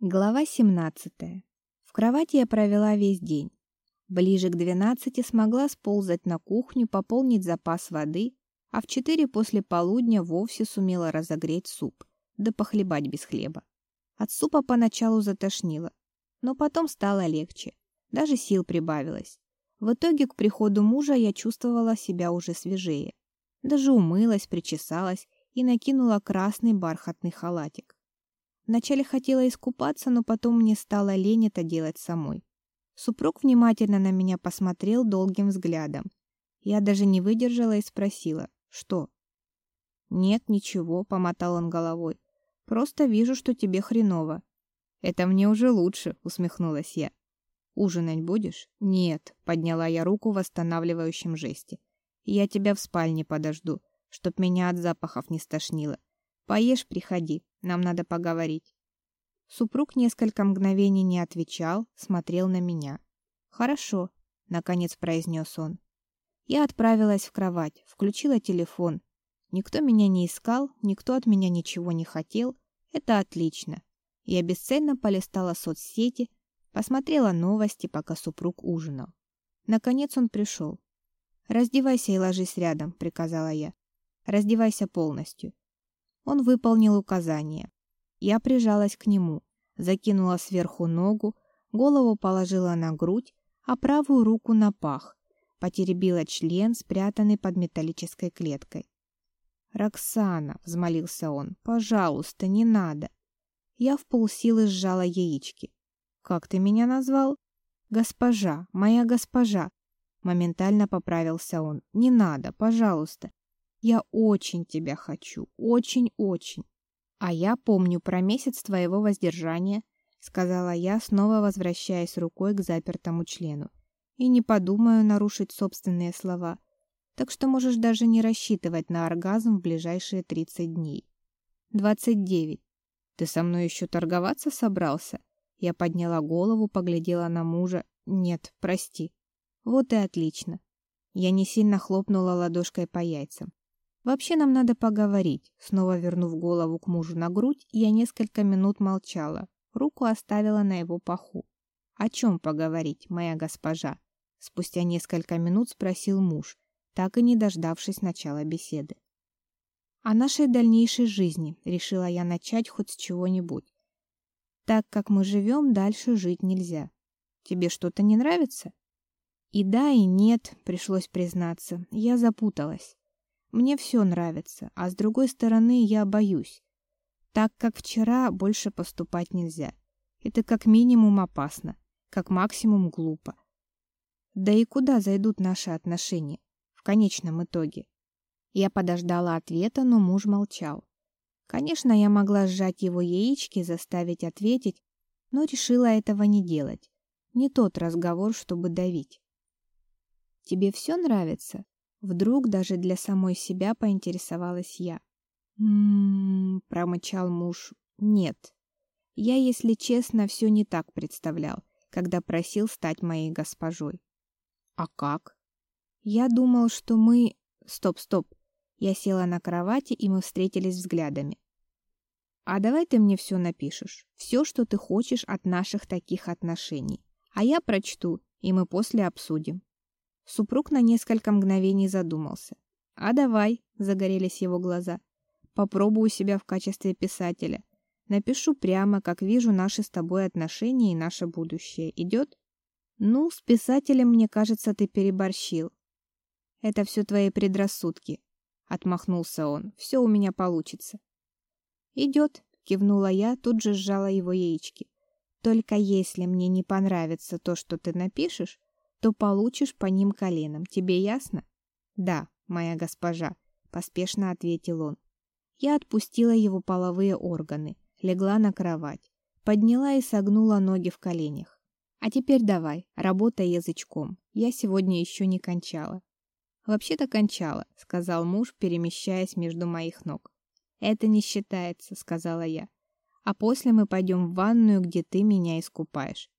Глава 17. В кровати я провела весь день. Ближе к 12 смогла сползать на кухню, пополнить запас воды, а в 4 после полудня вовсе сумела разогреть суп, да похлебать без хлеба. От супа поначалу затошнило, но потом стало легче, даже сил прибавилось. В итоге к приходу мужа я чувствовала себя уже свежее. Даже умылась, причесалась и накинула красный бархатный халатик. Вначале хотела искупаться, но потом мне стало лень это делать самой. Супруг внимательно на меня посмотрел долгим взглядом. Я даже не выдержала и спросила, что? «Нет, ничего», — помотал он головой. «Просто вижу, что тебе хреново». «Это мне уже лучше», — усмехнулась я. «Ужинать будешь?» «Нет», — подняла я руку в восстанавливающем жесте. «Я тебя в спальне подожду, чтоб меня от запахов не стошнило. Поешь, приходи, нам надо поговорить. Супруг несколько мгновений не отвечал, смотрел на меня. Хорошо, наконец произнес он. Я отправилась в кровать, включила телефон. Никто меня не искал, никто от меня ничего не хотел. Это отлично. Я бесцельно полистала соцсети, посмотрела новости, пока супруг ужинал. Наконец он пришел. «Раздевайся и ложись рядом», — приказала я. «Раздевайся полностью. Он выполнил указание. Я прижалась к нему, закинула сверху ногу, голову положила на грудь, а правую руку на пах, потеребила член, спрятанный под металлической клеткой. «Роксана», — взмолился он, — «пожалуйста, не надо». Я в полсилы сжала яички. «Как ты меня назвал?» «Госпожа, моя госпожа», — моментально поправился он. «Не надо, пожалуйста. Я очень тебя хочу, очень-очень. А я помню про месяц твоего воздержания, сказала я, снова возвращаясь рукой к запертому члену. И не подумаю нарушить собственные слова. Так что можешь даже не рассчитывать на оргазм в ближайшие 30 дней. 29. Ты со мной еще торговаться собрался? Я подняла голову, поглядела на мужа. Нет, прости. Вот и отлично. Я не сильно хлопнула ладошкой по яйцам. Вообще нам надо поговорить. Снова вернув голову к мужу на грудь, я несколько минут молчала. Руку оставила на его паху. О чем поговорить, моя госпожа? Спустя несколько минут спросил муж, так и не дождавшись начала беседы. О нашей дальнейшей жизни решила я начать хоть с чего-нибудь. Так как мы живем, дальше жить нельзя. Тебе что-то не нравится? И да, и нет, пришлось признаться. Я запуталась. Мне все нравится, а с другой стороны я боюсь. Так как вчера больше поступать нельзя. Это как минимум опасно, как максимум глупо. Да и куда зайдут наши отношения в конечном итоге? Я подождала ответа, но муж молчал. Конечно, я могла сжать его яички, заставить ответить, но решила этого не делать. Не тот разговор, чтобы давить. Тебе все нравится? Вдруг даже для самой себя поинтересовалась я. «М-м-м», промычал муж. «Нет. Я, если честно, все не так представлял, когда просил стать моей госпожой». «А как?» «Я думал, что мы...» «Стоп, стоп!» Я села на кровати, и мы встретились взглядами. «А давай ты мне все напишешь. Все, что ты хочешь от наших таких отношений. А я прочту, и мы после обсудим. Супруг на несколько мгновений задумался. «А давай», — загорелись его глаза, — «попробую себя в качестве писателя. Напишу прямо, как вижу наши с тобой отношения и наше будущее. Идет?» «Ну, с писателем, мне кажется, ты переборщил». «Это все твои предрассудки», — отмахнулся он. «Все у меня получится». «Идет», — кивнула я, тут же сжала его яички. «Только если мне не понравится то, что ты напишешь, то получишь по ним коленом. Тебе ясно? Да, моя госпожа, поспешно ответил он. Я отпустила его половые органы, легла на кровать, подняла и согнула ноги в коленях. А теперь давай, работай язычком. Я сегодня еще не кончала. Вообще-то кончала, сказал муж, перемещаясь между моих ног. Это не считается, сказала я. А после мы пойдем в ванную, где ты меня искупаешь.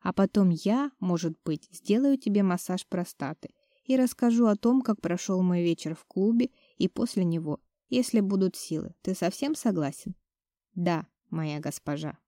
А потом я, может быть, сделаю тебе массаж простаты и расскажу о том, как прошел мой вечер в клубе и после него, если будут силы. Ты совсем согласен? Да, моя госпожа.